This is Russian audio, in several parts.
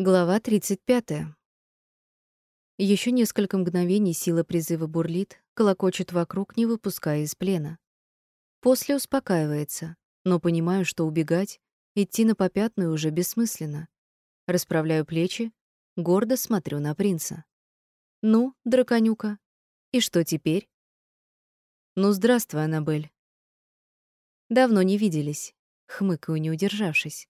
Глава 35. Еще несколько мгновений сила призыва бурлит, колокочет вокруг, не выпуская из плена. После успокаивается, но понимаю, что убегать, идти на попятную уже бессмысленно. Расправляю плечи, гордо смотрю на принца. «Ну, драконюка, и что теперь?» «Ну, здравствуй, Аннабель». «Давно не виделись», — хмыкаю, не удержавшись.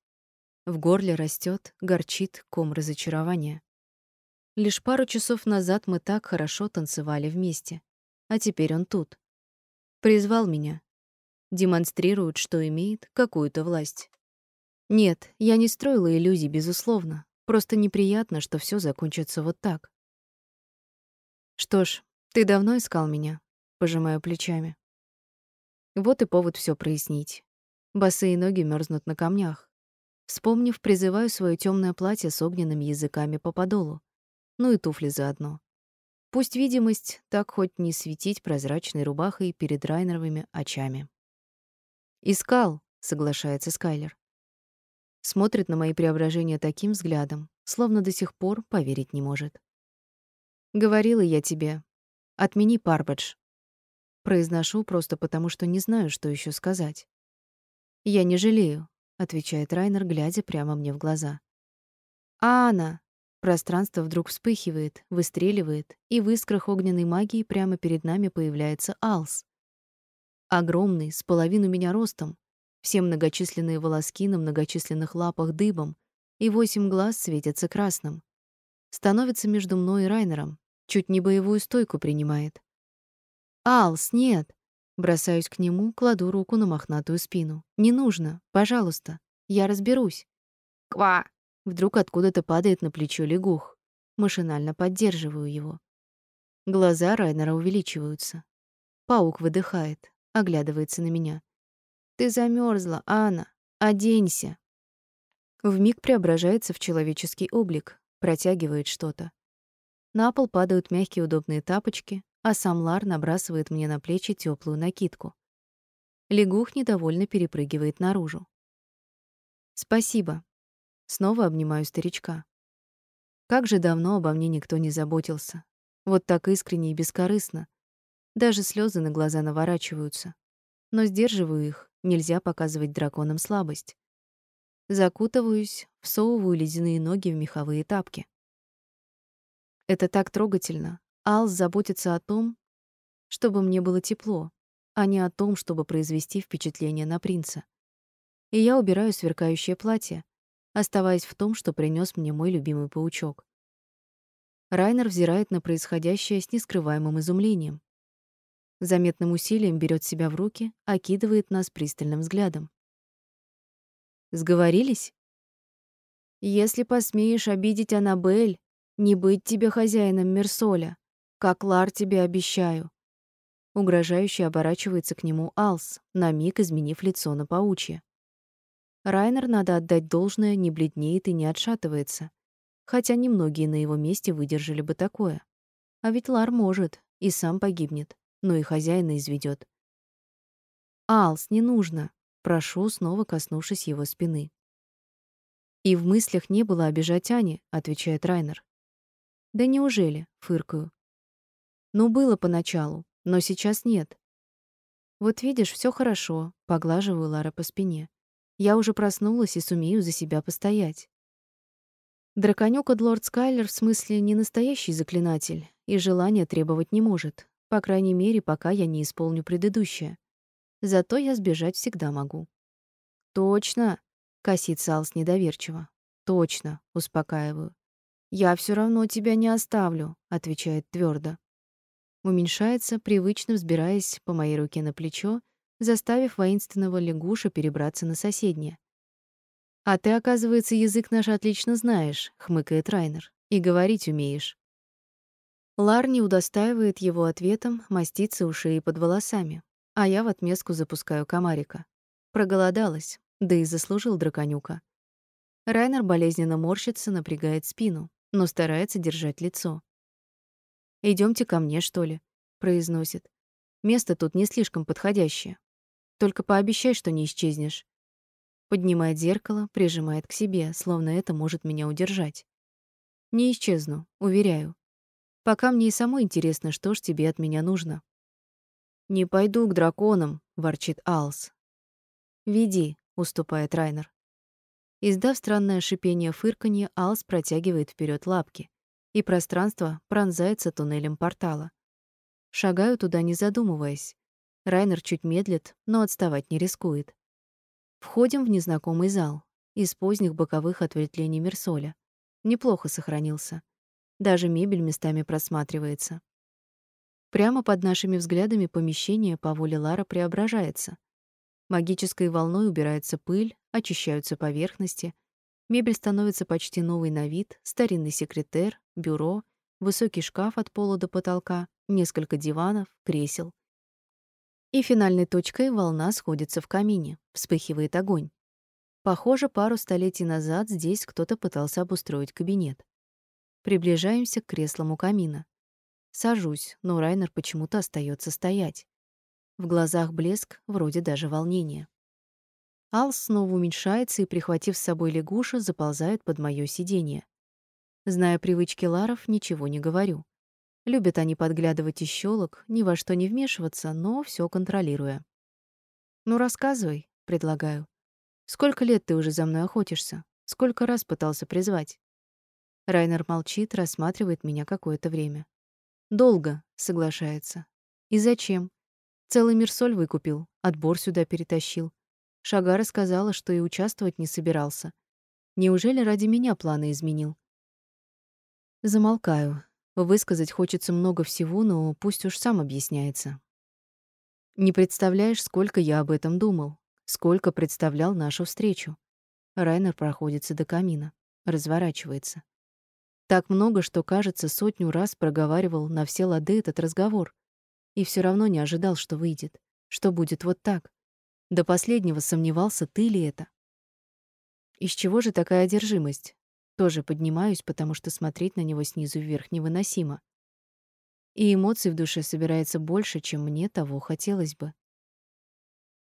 В горле растет, горчит ком разочарования. Лишь пару часов назад мы так хорошо танцевали вместе, а теперь он тут. Призвал меня. Демонстрирует, что имеет какую-то власть. Нет, я не строила иллюзий, безусловно. Просто неприятно, что все закончится вот так. Что ж, ты давно искал меня, пожимаю плечами. Вот и повод все прояснить. Босые ноги мерзнут на камнях. Вспомнив, призываю свое темное платье с огненными языками по подолу. Ну и туфли заодно. Пусть видимость так хоть не светить прозрачной рубахой перед Райнеровыми очами. «Искал», — соглашается Скайлер. Смотрит на мои преображения таким взглядом, словно до сих пор поверить не может. «Говорила я тебе. Отмени Парбадж». Произношу просто потому, что не знаю, что еще сказать. «Я не жалею отвечает Райнер, глядя прямо мне в глаза. Анна. Пространство вдруг вспыхивает, выстреливает, и в искрах огненной магии прямо перед нами появляется Алс. Огромный, с половину меня ростом, все многочисленные волоски на многочисленных лапах дыбом, и восемь глаз светятся красным. Становится между мной и Райнером, чуть не боевую стойку принимает. «Алс, нет!» Бросаюсь к нему, кладу руку на мохнатую спину. «Не нужно, пожалуйста, я разберусь». «Ква!» Вдруг откуда-то падает на плечо лягух. Машинально поддерживаю его. Глаза Райнера увеличиваются. Паук выдыхает, оглядывается на меня. «Ты замерзла, Анна. Оденься». Вмиг преображается в человеческий облик, протягивает что-то. На пол падают мягкие удобные тапочки, а сам Лар набрасывает мне на плечи теплую накидку. Лягух недовольно перепрыгивает наружу. «Спасибо». Снова обнимаю старичка. Как же давно обо мне никто не заботился. Вот так искренне и бескорыстно. Даже слезы на глаза наворачиваются. Но сдерживаю их, нельзя показывать драконам слабость. Закутываюсь, всовываю ледяные ноги в меховые тапки. Это так трогательно, Алс заботится о том, чтобы мне было тепло, а не о том, чтобы произвести впечатление на принца. И я убираю сверкающее платье, оставаясь в том, что принес мне мой любимый паучок. Райнер взирает на происходящее с нескрываемым изумлением. Заметным усилием берет себя в руки, окидывает нас пристальным взглядом. Сговорились? Если посмеешь обидеть Анабель, не быть тебе хозяином Мерсоля. Как Лар тебе обещаю. Угрожающе оборачивается к нему Алс, на миг изменив лицо на паучье. Райнер, надо отдать должное, не бледнеет и не отшатывается. Хотя немногие на его месте выдержали бы такое. А ведь Лар может, и сам погибнет, но и хозяина изведет. «Алс, не нужно!» Прошу, снова коснувшись его спины. «И в мыслях не было обижать Ани», — отвечает Райнер. «Да неужели?» — фыркаю. Ну, было поначалу, но сейчас нет. Вот видишь, все хорошо, поглаживаю Лара по спине. Я уже проснулась и сумею за себя постоять. Драконёк Лорд Скайлер в смысле не настоящий заклинатель и желания требовать не может, по крайней мере, пока я не исполню предыдущее. Зато я сбежать всегда могу. Точно, косится Алс недоверчиво. Точно, успокаиваю. Я все равно тебя не оставлю, отвечает твердо уменьшается, привычно взбираясь по моей руке на плечо, заставив воинственного лягуша перебраться на соседнее. «А ты, оказывается, язык наш отлично знаешь», — хмыкает Райнер. «И говорить умеешь». Лар не удостаивает его ответом, мастится у шеи под волосами, а я в отместку запускаю комарика. Проголодалась, да и заслужил драконюка. Райнер болезненно морщится, напрягает спину, но старается держать лицо. Идемте ко мне, что ли, произносит. Место тут не слишком подходящее. Только пообещай, что не исчезнешь. Поднимает зеркало, прижимает к себе, словно это может меня удержать. Не исчезну, уверяю. Пока мне и самой интересно, что ж тебе от меня нужно. «Не пойду к драконам», — ворчит Алс. «Веди», — уступает Райнер. Издав странное шипение фырканье, Алс протягивает вперед лапки, и пространство пронзается туннелем портала. Шагаю туда, не задумываясь. Райнер чуть медлит, но отставать не рискует. Входим в незнакомый зал. Из поздних боковых ответвлений Мерсоля. Неплохо сохранился. Даже мебель местами просматривается. Прямо под нашими взглядами помещение по воле Лара преображается. Магической волной убирается пыль, очищаются поверхности. Мебель становится почти новой на вид, старинный секретер, бюро, высокий шкаф от пола до потолка, несколько диванов, кресел. И финальной точкой волна сходится в камине, вспыхивает огонь. Похоже, пару столетий назад здесь кто-то пытался обустроить кабинет. Приближаемся к креслам у камина. Сажусь, но Райнер почему-то остается стоять. В глазах блеск, вроде даже волнения. Ал снова уменьшается и, прихватив с собой лягуша, заползает под моё сиденье. Зная привычки Ларов, ничего не говорю. Любят они подглядывать из щелок, ни во что не вмешиваться, но все контролируя. «Ну, рассказывай», — предлагаю. «Сколько лет ты уже за мной охотишься? Сколько раз пытался призвать?» Райнер молчит, рассматривает меня какое-то время. Долго, соглашается. И зачем? Целый мир соль выкупил, отбор сюда перетащил. Шагара сказала, что и участвовать не собирался. Неужели ради меня планы изменил? Замолкаю. Высказать хочется много всего, но пусть уж сам объясняется. Не представляешь, сколько я об этом думал, сколько представлял нашу встречу. Райнер проходится до камина, разворачивается. Так много, что, кажется, сотню раз проговаривал на все лады этот разговор. И все равно не ожидал, что выйдет, что будет вот так. До последнего сомневался, ты ли это. Из чего же такая одержимость? Тоже поднимаюсь, потому что смотреть на него снизу вверх невыносимо. И эмоций в душе собирается больше, чем мне того хотелось бы.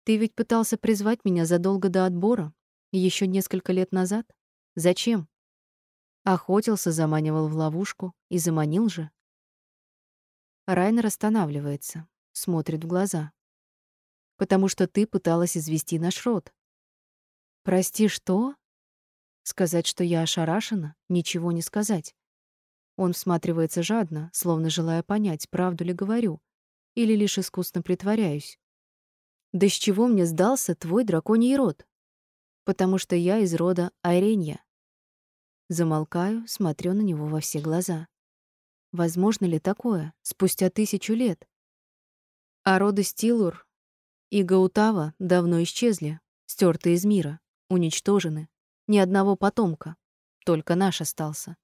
Ты ведь пытался призвать меня задолго до отбора, еще несколько лет назад? Зачем? Охотился, заманивал в ловушку и заманил же. Райнер останавливается, смотрит в глаза. Потому что ты пыталась извести наш род. Прости, что? Сказать, что я ошарашена, ничего не сказать. Он всматривается жадно, словно желая понять, правду ли говорю, или лишь искусно притворяюсь. Да с чего мне сдался твой драконий род? Потому что я из рода Айренья. Замолкаю, смотрю на него во все глаза. Возможно ли такое спустя тысячу лет? А роды Стилур и Гаутава давно исчезли, стерты из мира, уничтожены. Ни одного потомка, только наш остался.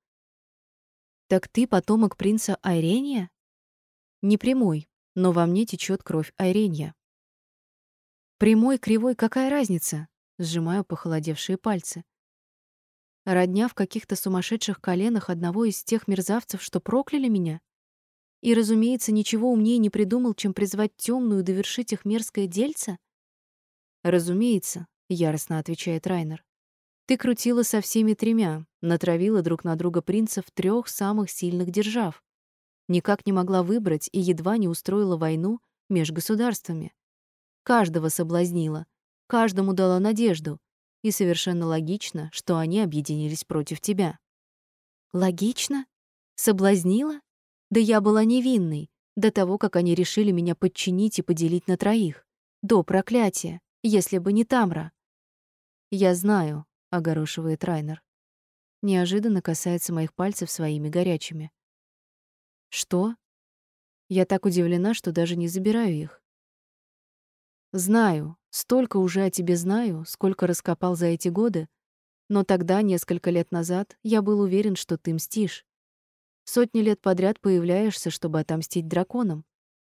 Так ты потомок принца Айрения? Не прямой, но во мне течет кровь Айрения. Прямой, кривой, какая разница? Сжимаю похолодевшие пальцы. Родня в каких-то сумасшедших коленах одного из тех мерзавцев, что прокляли меня? И, разумеется, ничего умнее не придумал, чем призвать темную довершить их мерзкое дельце? Разумеется, яростно отвечает Райнер. Ты крутила со всеми тремя, натравила друг на друга принцев трех самых сильных держав. Никак не могла выбрать и едва не устроила войну между государствами. Каждого соблазнила, каждому дала надежду, и совершенно логично, что они объединились против тебя. Логично? Соблазнила? Да я была невинной, до того, как они решили меня подчинить и поделить на троих. До проклятия, если бы не Тамра. Я знаю, огорошивает Райнер. Неожиданно касается моих пальцев своими горячими. Что? Я так удивлена, что даже не забираю их. Знаю, столько уже о тебе знаю, сколько раскопал за эти годы, но тогда, несколько лет назад, я был уверен, что ты мстишь. Сотни лет подряд появляешься, чтобы отомстить драконам,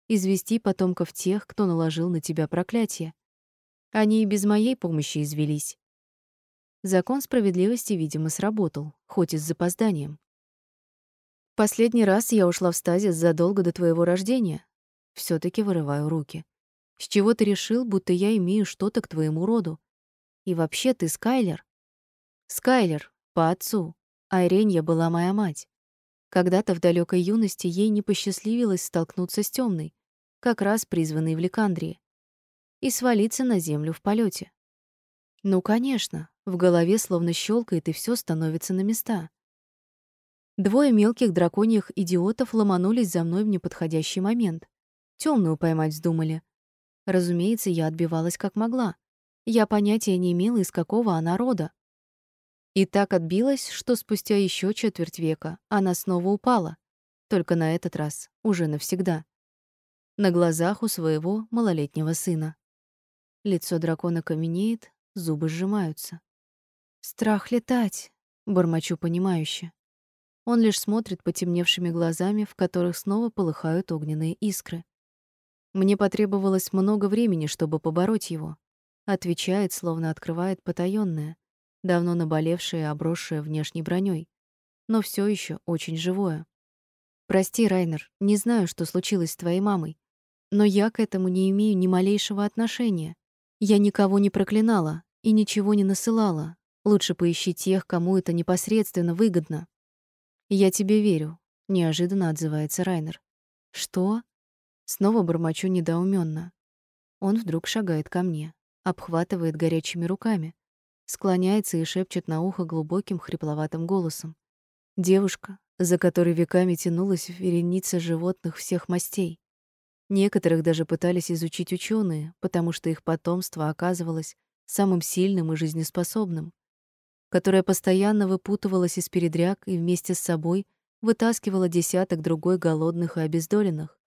извести потомков тех, кто наложил на тебя проклятие. Они и без моей помощи извелись. Закон справедливости, видимо, сработал, хоть и с запозданием. Последний раз я ушла в стазис задолго до твоего рождения. все таки вырываю руки. С чего ты решил, будто я имею что-то к твоему роду? И вообще ты Скайлер? Скайлер, по отцу. Айренья была моя мать. Когда-то в далекой юности ей не посчастливилось столкнуться с темной, как раз призванной в Ликандрии, и свалиться на землю в полете. Ну, конечно, в голове словно щелкает, и все становится на места. Двое мелких драконьих идиотов ломанулись за мной в неподходящий момент. Темную поймать вздумали. Разумеется, я отбивалась как могла. Я понятия не имела, из какого она рода. И так отбилась, что спустя еще четверть века она снова упала, только на этот раз уже навсегда. На глазах у своего малолетнего сына. Лицо дракона каменеет, зубы сжимаются. «Страх летать», — бормочу понимающе. Он лишь смотрит потемневшими глазами, в которых снова полыхают огненные искры. Мне потребовалось много времени, чтобы побороть его. Отвечает, словно открывает потаённое, давно наболевшее и обросшее внешней броней, но все еще очень живое. Прости, Райнер, не знаю, что случилось с твоей мамой, но я к этому не имею ни малейшего отношения. Я никого не проклинала и ничего не насылала. Лучше поищи тех, кому это непосредственно выгодно. Я тебе верю, неожиданно отзывается Райнер. Что? Снова бормочу недоуменно. Он вдруг шагает ко мне, обхватывает горячими руками, склоняется и шепчет на ухо глубоким хрипловатым голосом. Девушка, за которой веками тянулась вереница животных всех мастей. Некоторых даже пытались изучить ученые, потому что их потомство оказывалось самым сильным и жизнеспособным, которая постоянно выпутывалась из передряг и вместе с собой вытаскивала десяток другой голодных и обездоленных.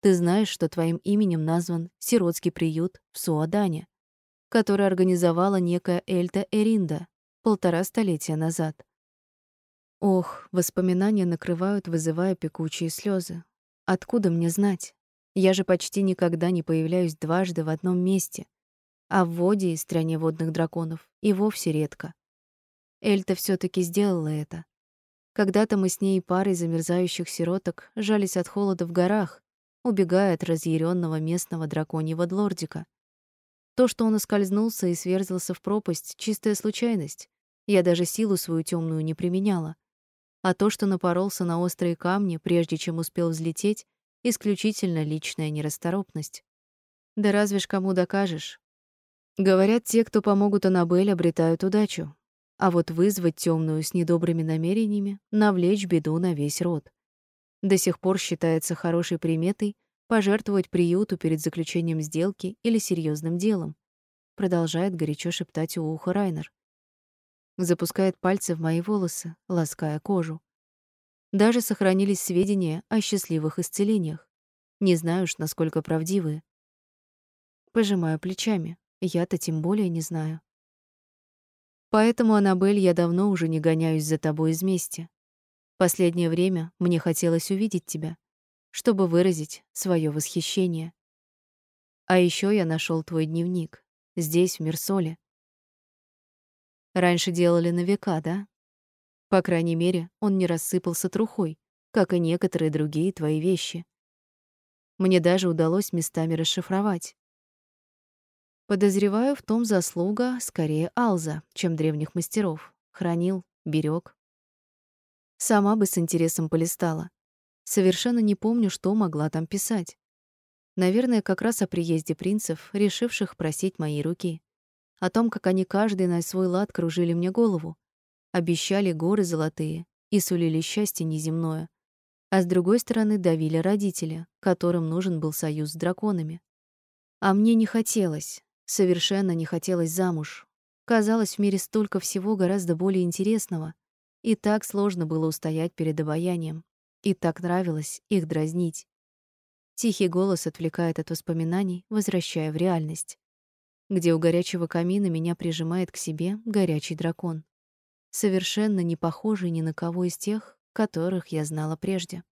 Ты знаешь, что твоим именем назван сиротский приют в Суадане который организовала некая Эльта Эринда полтора столетия назад. Ох, воспоминания накрывают, вызывая пекучие слезы. Откуда мне знать? Я же почти никогда не появляюсь дважды в одном месте, а в воде и стране водных драконов и вовсе редко. Эльта все таки сделала это. Когда-то мы с ней парой замерзающих сироток жались от холода в горах, убегая от разъяренного местного драконьего длордика. То, что он оскользнулся и сверзился в пропасть, чистая случайность. Я даже силу свою темную не применяла. А то, что напоролся на острые камни, прежде чем успел взлететь, исключительно личная нерасторопность. Да разве ж кому докажешь? Говорят, те, кто помогут Анабель, обретают удачу. А вот вызвать темную с недобрыми намерениями, навлечь беду на весь род. До сих пор считается хорошей приметой пожертвовать приюту перед заключением сделки или серьезным делом, продолжает горячо шептать у уха Райнер. Запускает пальцы в мои волосы, лаская кожу. Даже сохранились сведения о счастливых исцелениях. Не знаю уж, насколько правдивые. Пожимаю плечами. Я-то тем более не знаю. Поэтому, Анабель, я давно уже не гоняюсь за тобой из мести. Последнее время мне хотелось увидеть тебя чтобы выразить свое восхищение. А еще я нашел твой дневник здесь, в Мирсоле. Раньше делали на века, да? По крайней мере, он не рассыпался трухой, как и некоторые другие твои вещи. Мне даже удалось местами расшифровать. Подозреваю в том заслуга скорее Алза, чем древних мастеров. Хранил, берег. Сама бы с интересом полистала. Совершенно не помню, что могла там писать. Наверное, как раз о приезде принцев, решивших просить моей руки. О том, как они каждый на свой лад кружили мне голову. Обещали горы золотые и сулили счастье неземное. А с другой стороны давили родители, которым нужен был союз с драконами. А мне не хотелось, совершенно не хотелось замуж. Казалось, в мире столько всего гораздо более интересного, и так сложно было устоять перед обаянием. И так нравилось их дразнить. Тихий голос отвлекает от воспоминаний, возвращая в реальность, где у горячего камина меня прижимает к себе горячий дракон, совершенно не похожий ни на кого из тех, которых я знала прежде.